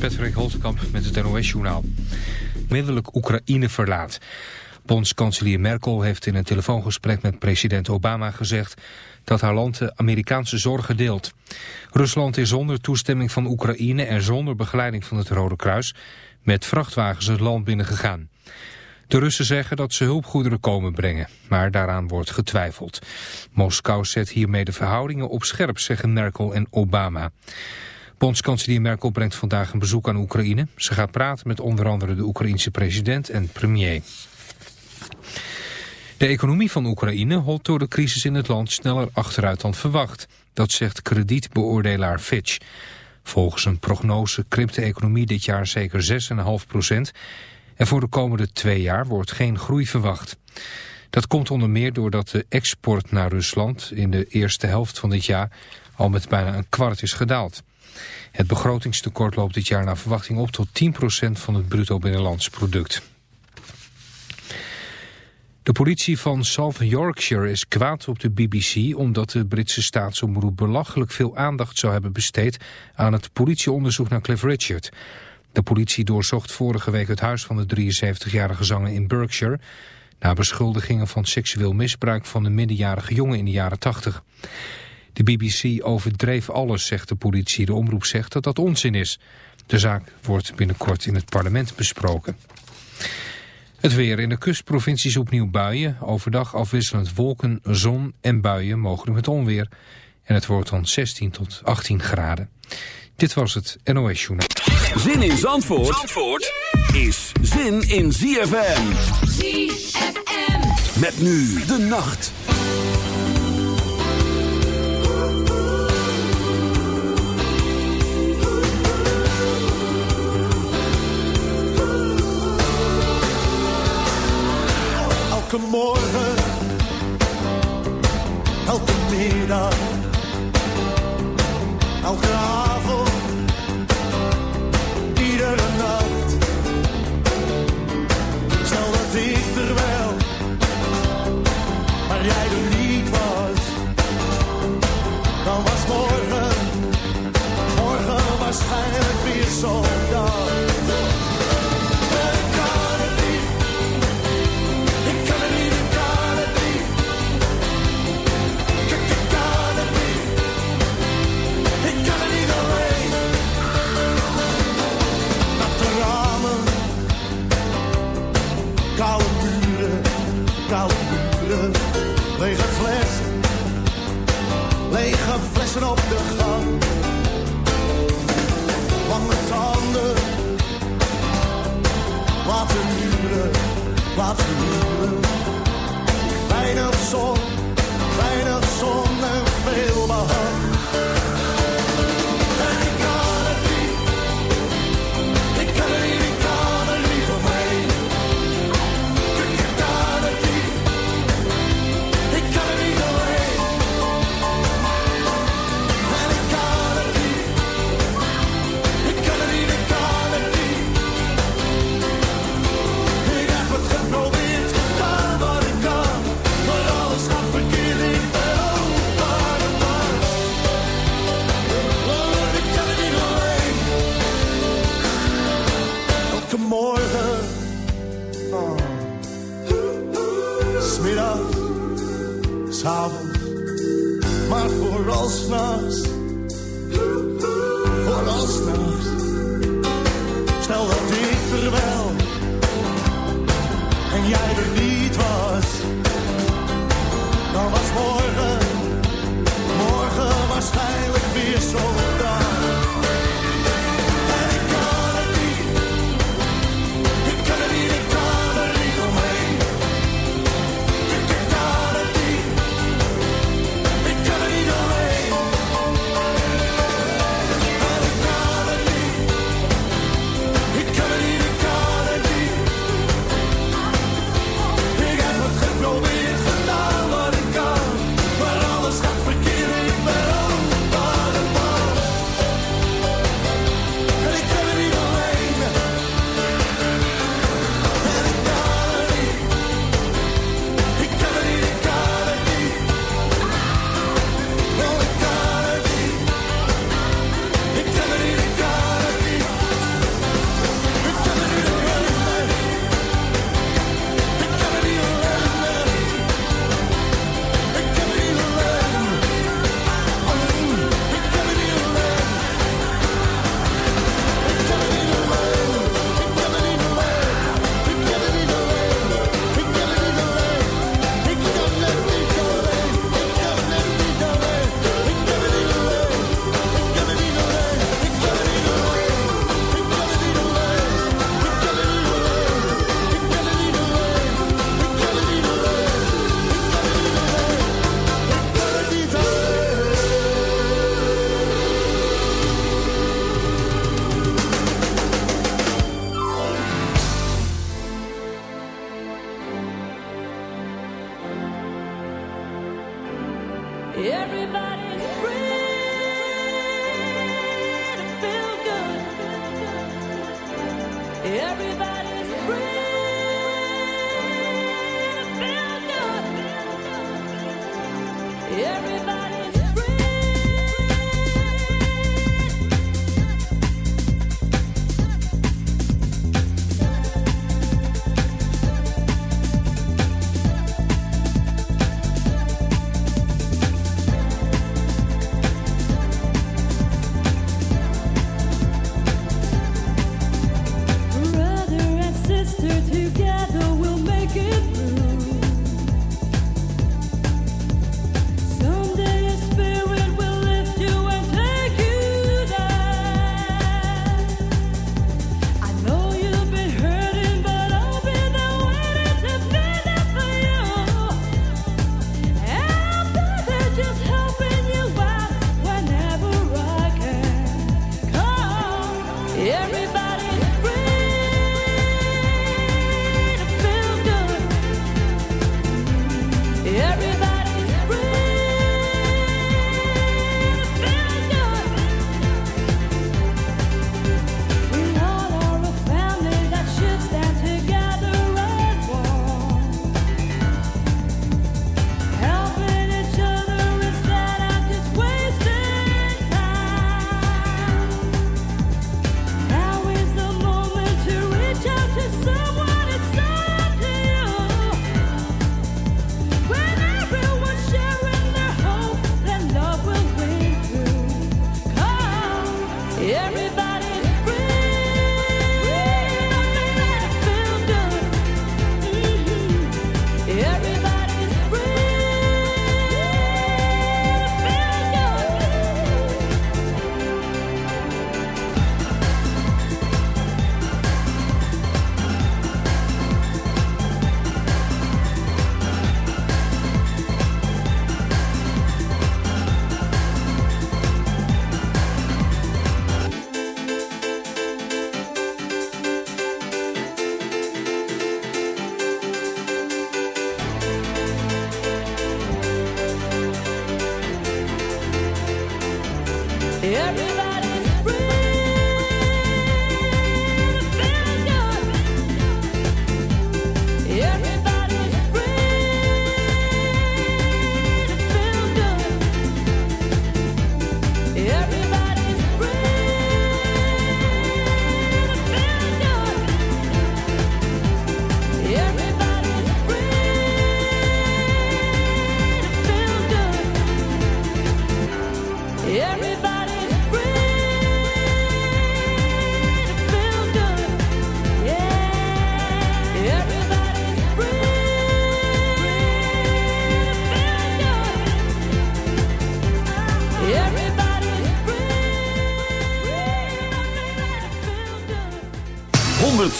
Patrick Holtkamp met het NOS-journaal. Middelijk Oekraïne verlaat. Bondskanselier Merkel heeft in een telefoongesprek met president Obama gezegd dat haar land de Amerikaanse zorgen deelt. Rusland is zonder toestemming van Oekraïne en zonder begeleiding van het Rode Kruis met vrachtwagens het land binnengegaan. De Russen zeggen dat ze hulpgoederen komen brengen, maar daaraan wordt getwijfeld. Moskou zet hiermee de verhoudingen op scherp, zeggen Merkel en Obama. Bondskanselier Merkel brengt vandaag een bezoek aan Oekraïne. Ze gaat praten met onder andere de Oekraïense president en premier. De economie van Oekraïne holt door de crisis in het land sneller achteruit dan verwacht. Dat zegt kredietbeoordelaar Fitch. Volgens een prognose krimpt de economie dit jaar zeker 6,5 procent. En voor de komende twee jaar wordt geen groei verwacht. Dat komt onder meer doordat de export naar Rusland in de eerste helft van dit jaar al met bijna een kwart is gedaald. Het begrotingstekort loopt dit jaar naar verwachting op tot 10% van het bruto binnenlands product. De politie van South Yorkshire is kwaad op de BBC omdat de Britse staatsomroep belachelijk veel aandacht zou hebben besteed aan het politieonderzoek naar Cliff Richard. De politie doorzocht vorige week het huis van de 73-jarige zanger in Berkshire na beschuldigingen van seksueel misbruik van de minderjarige jongen in de jaren 80. De BBC overdreef alles, zegt de politie. De omroep zegt dat dat onzin is. De zaak wordt binnenkort in het parlement besproken. Het weer in de kustprovincies opnieuw buien. Overdag afwisselend wolken, zon en buien, mogelijk met onweer. En het wordt dan 16 tot 18 graden. Dit was het NOS Journal. Zin in Zandvoort, Zandvoort is zin in ZFM. ZFM. Met nu de nacht. vida. Weinig zon,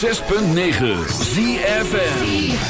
106.9 ZFN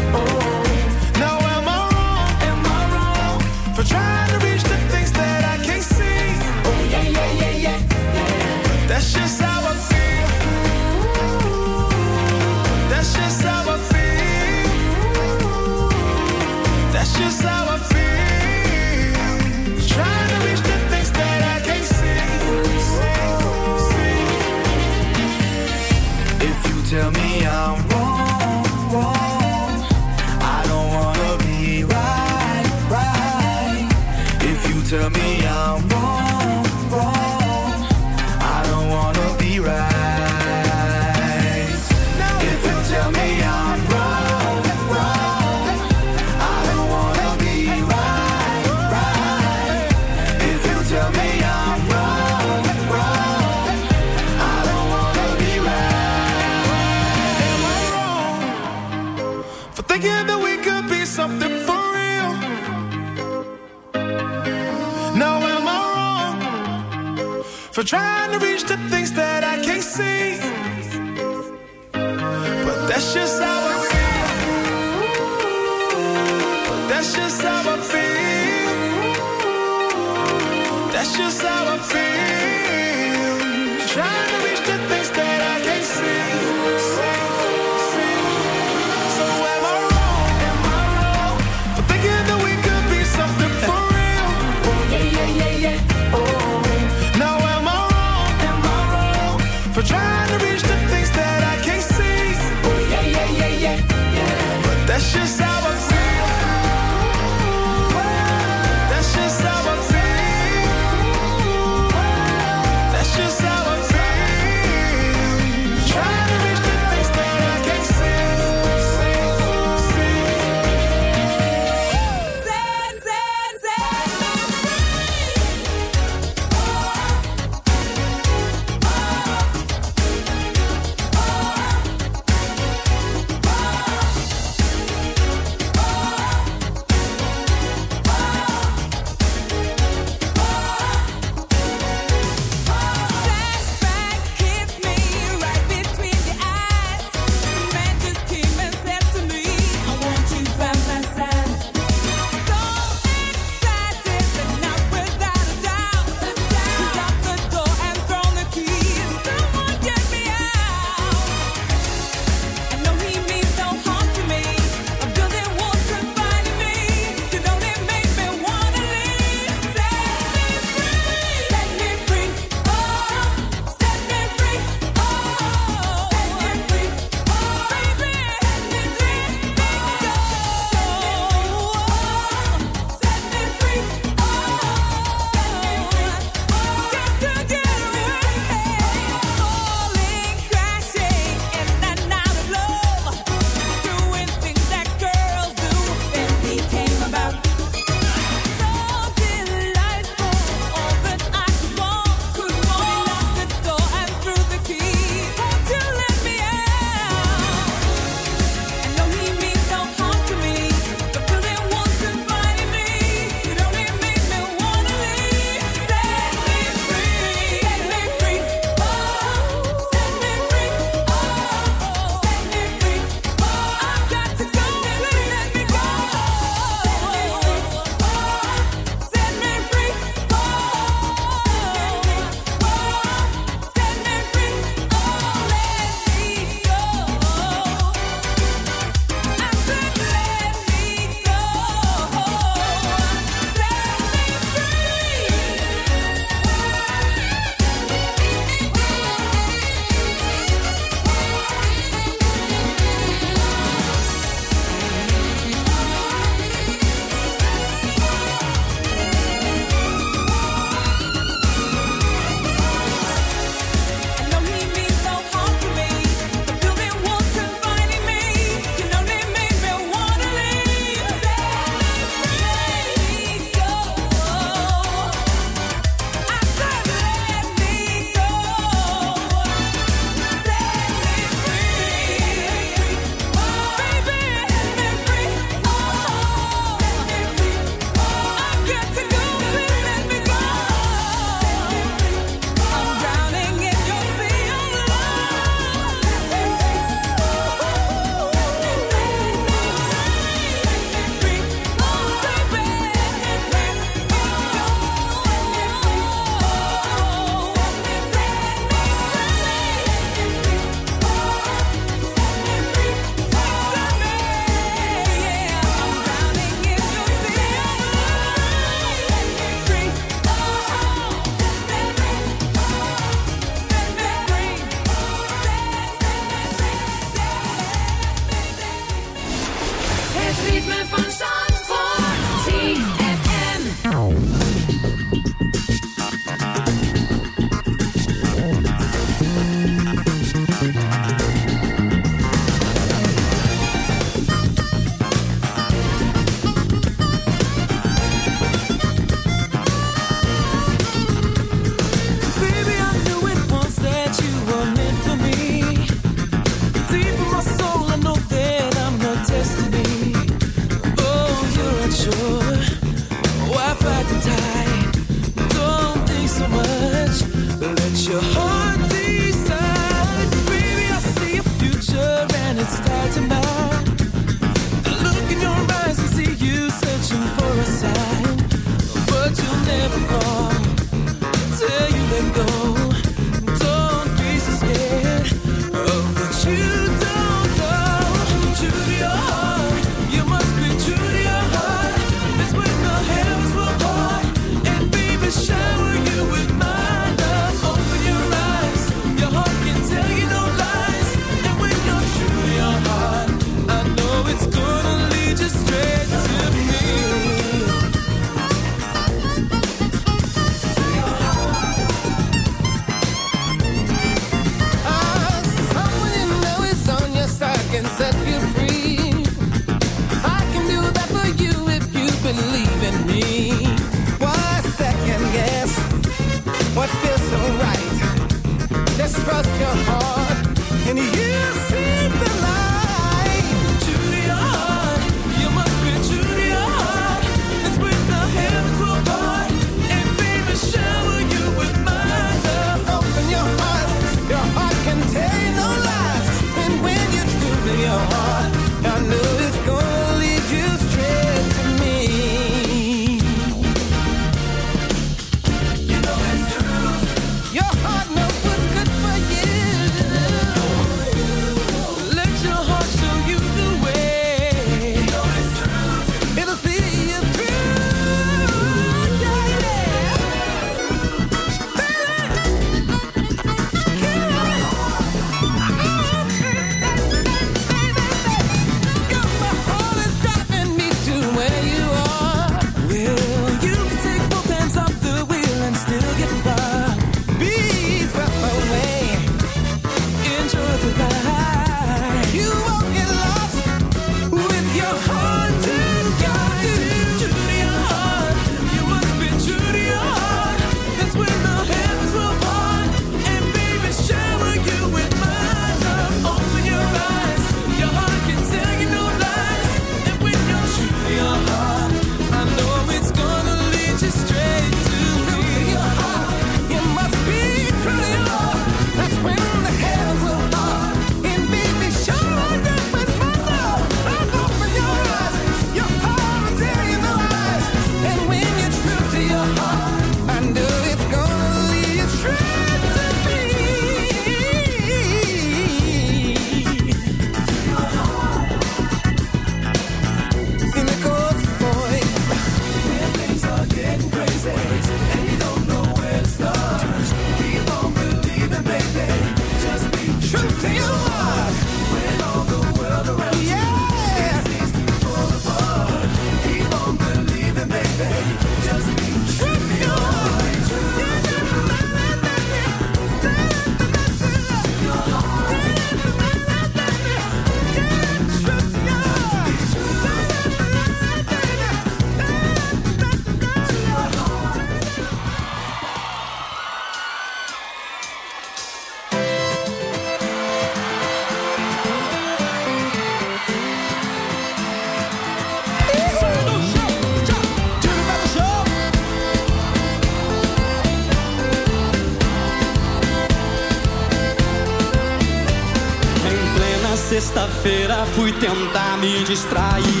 me distrair.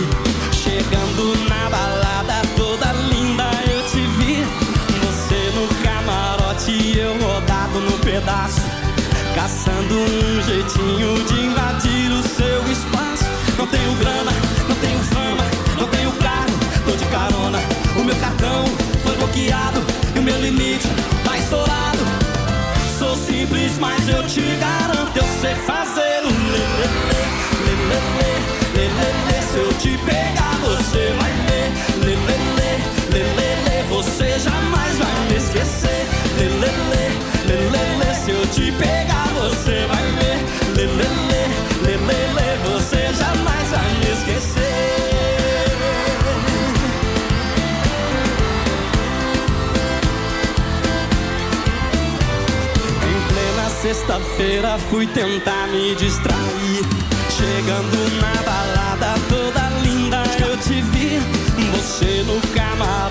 sexta-feira fui tentar me distrair. Chegando na balada toda linda, eu te vi. Você no camarote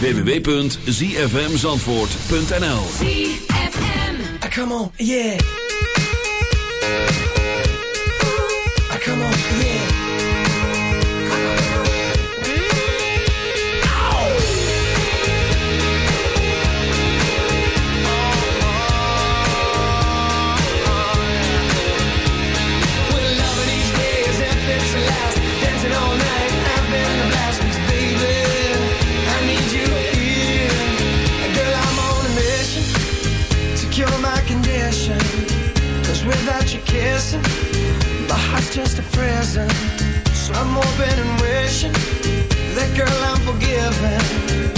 www.zfmzandvoort.nl ah, Come on, yeah! just a present. So I'm hoping and wishing that girl I'm forgiving.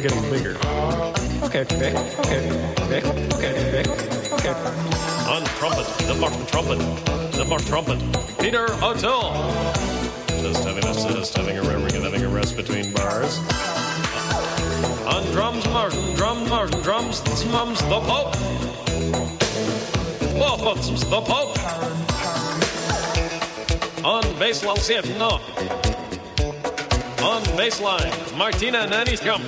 Me or the band getting bigger? Okay, okay, okay, okay, okay, okay, okay. On trumpet, the Martin trumpet, the Martin trumpet, Peter O'Toole. Just having a just having a having, having a rest between bars. On drums, Martin, drums, Martin, drums, mums, the Pope. Whoa, the Pope. On bass, I'll see it, no. On baseline, Martina Nanny's come.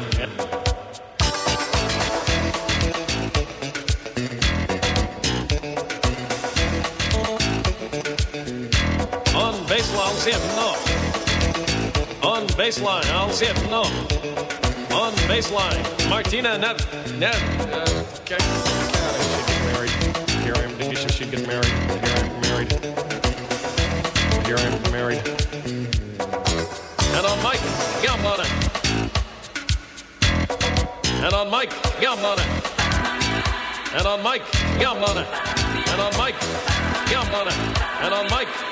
Baseline, I'll see it, no. On baseline, Martina Net. Net. Uh, okay. She'd get married. Here I am. Say she'd get married? Here I am married. Here I am married. And on Mike, yum on it. And on Mike, yum on it. And on Mike, yum on it. And on Mike, yum on it. And on Mike,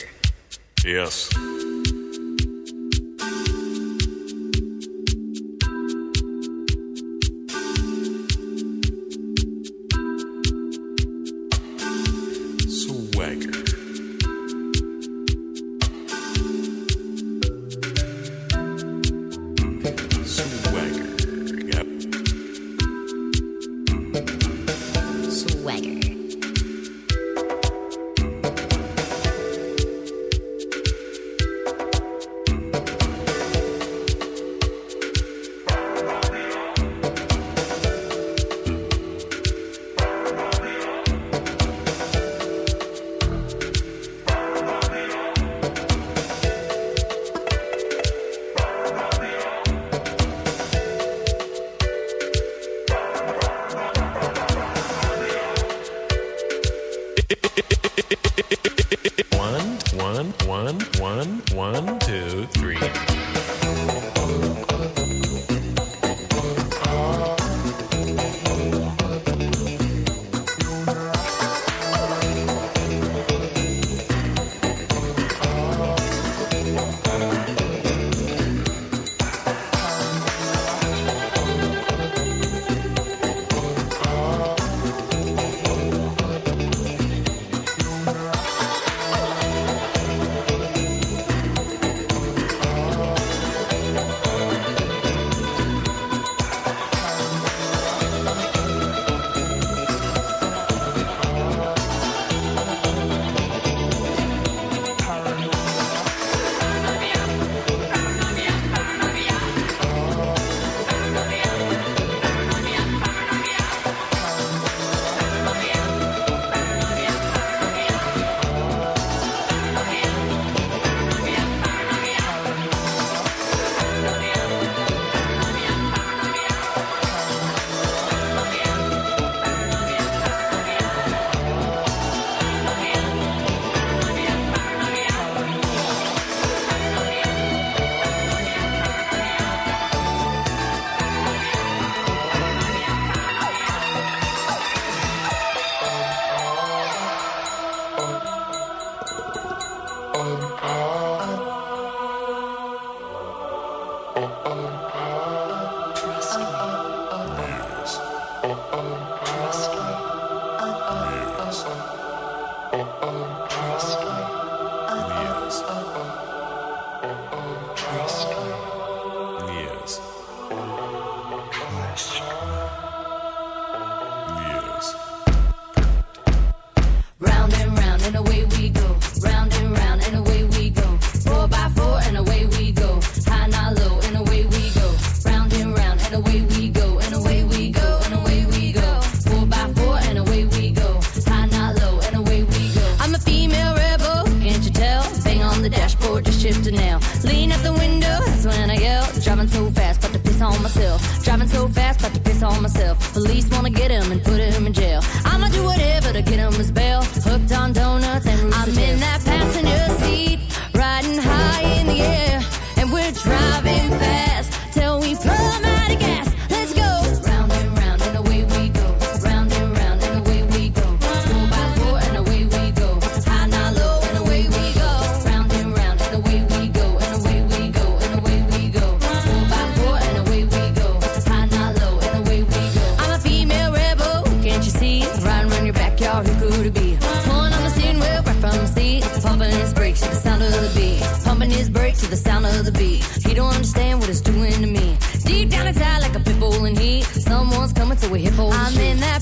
Yes. Beat. He don't understand what it's doing to me. Deep down inside, like a pit bull in heat, someone's coming to a hippo. I'm in that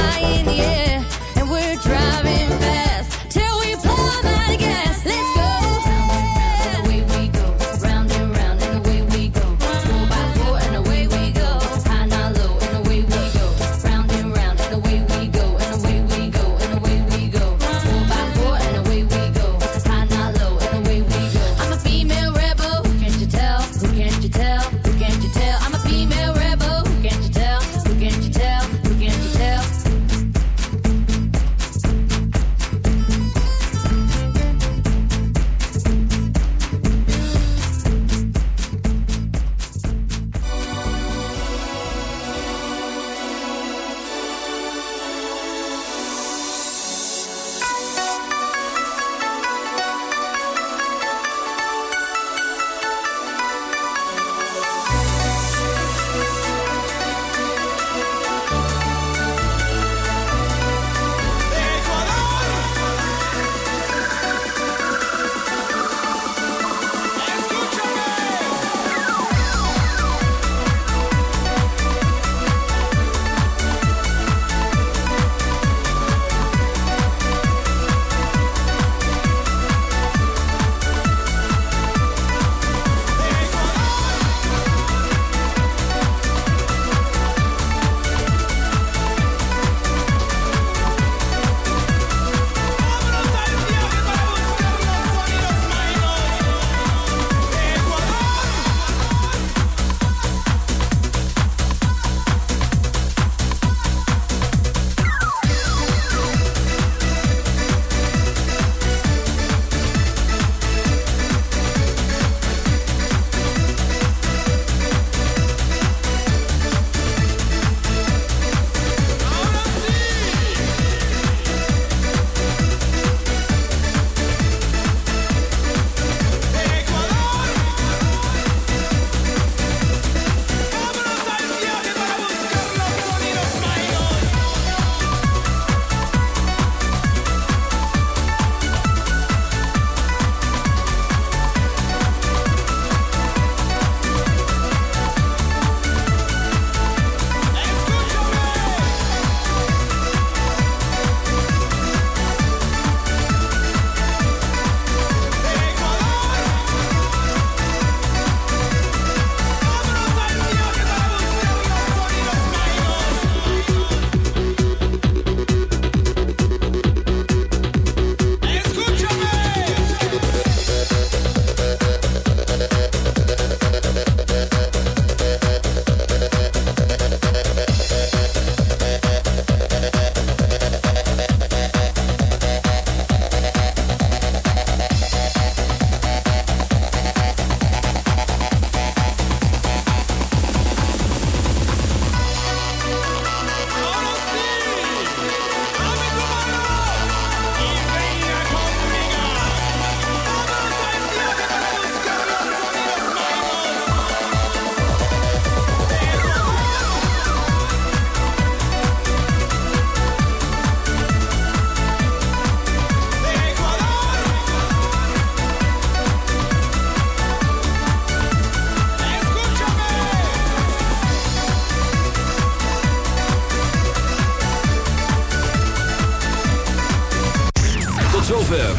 and we're driving fast